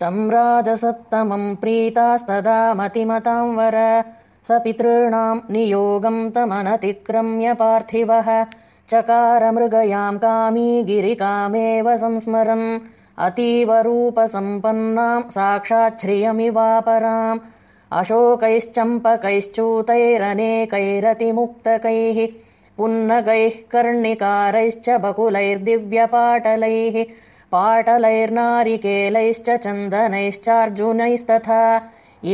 तम् राजसत्तमम् प्रीतास्तदा मतिमताम् वर। स पितॄणाम् नियोगम् तमनतिक्रम्य पार्थिवः। चकारमृगयाम् कामी गिरिकामेव संस्मरन्। अतीव रूपसम्पन्नाम् साक्षाच्छ्रियमिवापराम्। अशोकैश्चम्पकैश्चूतैरनेकैरतिमुक्तकैः। पुन्नगैः कर्णिकारैश्च बकुलैर्दिव्यपाटलैः पाटलैर्नारिकेलैश्च चन्दनैश्चार्जुनैस्तथा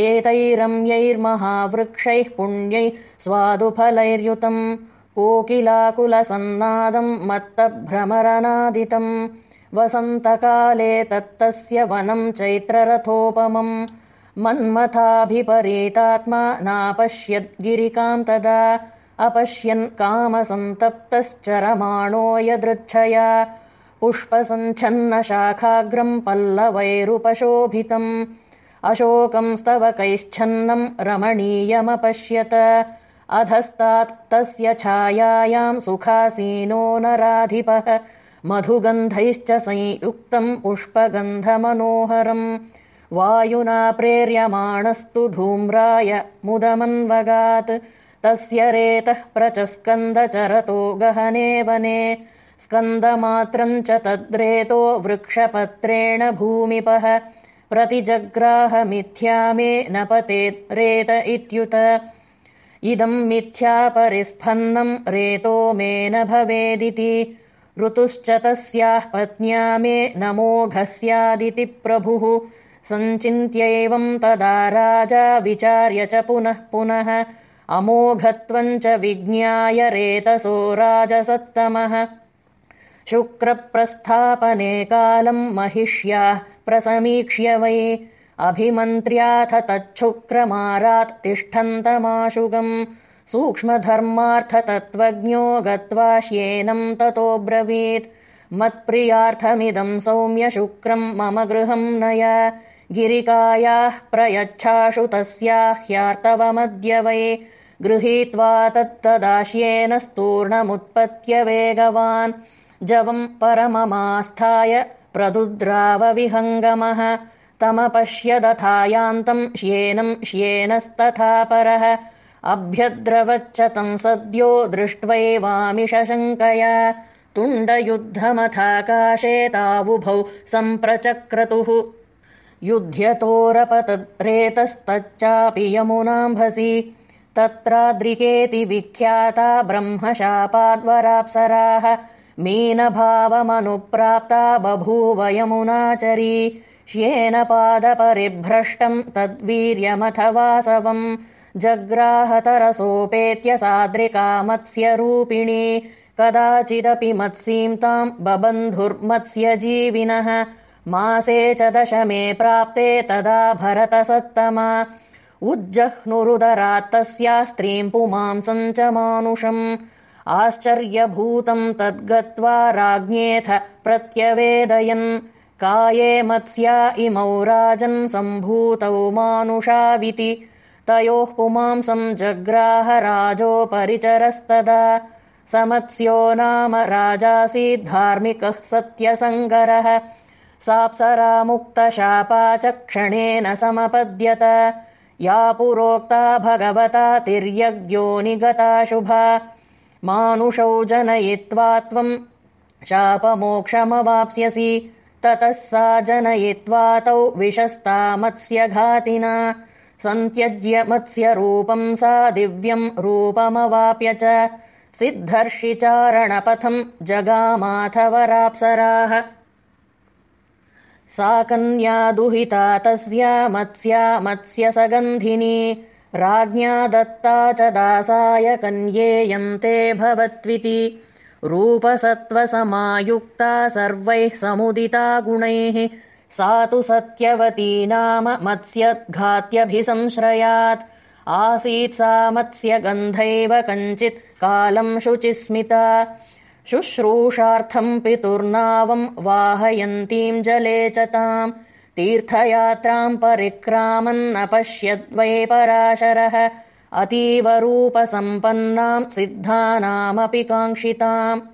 एतैरम्यैर्महावृक्षैः पुण्यैः स्वादुफलैर्युतम् कोकिलाकुलसन्नादम् मत्तभ्रमरनादितम् वसन्तकाले तत्तस्य वनम् चैत्ररथोपमम् मन्मथाभिपरीतात्मा नापश्यद्गिरिकाम् तदा अपश्यन् कामसन्तप्तश्चरमाणो यदृच्छया पुष्पसञ्छन्नशाखाग्रम् पल्लवैरुपशोभितम्। अशोकम् स्तवकैश्छन्नम् रमणीयमपश्यत। अधस्तात् तस्य छायायाम् सुखासीनो नराधिपः। मधुगन्धैश्च संयुक्तम् पुष्पगन्धमनोहरम्। वायुना प्रेर्यमाणस्तु धूम्राय मुदमन्वगात्। तस्य रेतः प्रचस्कन्दचरतो गहने वने स्कन्दमात्रम् च तद्रेतो वृक्षपत्रेण भूमिपः प्रतिजग्राहमिथ्या मे न पतेत् रेत इत्युत। इदम् मिथ्यापरिस्फन्नम् रेतो मे न भवेदिति। ऋतुश्च तस्याः पत्न्या मे नमोघः स्यादिति प्रभुः। सञ्चिन्त्यैवम् तदा राजा विचार्य च पुनः पुनः। अमोघत्वम् च विज्ञाय रेतसो राजसत्तमः शुक्रप्रस्थापने कालम् महिष्याः प्रसमीक्ष्य वै। अभिमन्त्र्याथ तच्छुक्रमारात् तिष्ठन्तमाशुगम्। सूक्ष्मधर्मार्थतत्त्वज्ञो गत्वाश्येनम् ततोऽब्रवीत् मत्प्रियार्थमिदम् सौम्यशुक्रम् मम गृहम् नय। गिरिकायाः प्रयच्छाशु तस्याः ह्यार्तवमद्य वै। गृहीत्वा तत्तदाश्येन स्तूर्णमुत्पत्य वेगवान् जवम् परममास्थाय प्रदुद्रावविहङ्गमः तमपश्यदथायान्तम् श्येनम् श्येनस्तथा परः। अभ्यद्रवच्च तम् सद्यो दृष्ट्वैवामिषशङ्कया। तुण्डयुद्धमथाकाशे तावुभौ सम्प्रचक्रतुः। युध्यतोरपतद्रेतस्तच्चापि यमुनाम्भसि तत्राद्रिकेति विख्याता ब्रह्मशापाद्वराप्सराः मीनभावमनुप्राप्ता बभूव यमुनाचरी श्येन पादपरिभ्रष्टम् तद्वीर्यमथ वासवम् जग्राहतरसोपेत्य साद्रिकामत्स्यरूपिणी कदाचिदपि मत्सीम् ताम् बबन्धुर्मत्स्यजीविनः। मासे च दशमे प्राप्ते तदा भरतसत्तमा। उज्जह्नुरुदरात्तस्या स्त्रीम् पुमांसम् च मानुषम् आश्चर्यभूतम् तद्गत्वा राज्ञेऽथ प्रत्यवेदयन्। काये मत्स्या इमौ राजन् सम्भूतौ मानुषाविति। तयोः पुमांसम् जग्राह राजोपरिचरस्तदा। समत्स्यो नाम राजासीद्धार्मिकः सत्यसङ्गरः। साप्सरामुक्तशापा क्षणेन समपद्यत। या पुरोक्ता भगवता तिर्यग्यो निगता शुभा मानुषौ जनयित्वा त्वम् शापमोक्षमवाप्स्यसि ततः सा जनयित्वा तौ विशस्ता मत्स्यघातिना। सन्त्यज्य मत्स्यरूपम् सा दिव्यम् रूपमवाप्य च। सिद्धर्षिचारणपथम् जगामाथवराप्सराः। सा कन्या दुहिता तस्या मत्स्या मत्स्यसगन्धिनी राज्ञा दत्ता च दासाय कन्येयन्ते भवत्विति रूपसत्त्वसमायुक्ता सर्वैः समुदिता गुणैः। सा तु सत्यवती नाम मत्स्यद्घात्यभिसंश्रयात् आसीत् सा मत्स्यगन्धैव कञ्चित् कालम् शुचिस्मिता। शुश्रूषार्थम् पितुर्नावम् वाहयन्तीम् जले च ताम् तीर्थयात्राम् परिक्रामन्नपश्यद्वै पराशरः अतीव रूपसम्पन्नाम् सिद्धानामपि काङ्क्षिताम्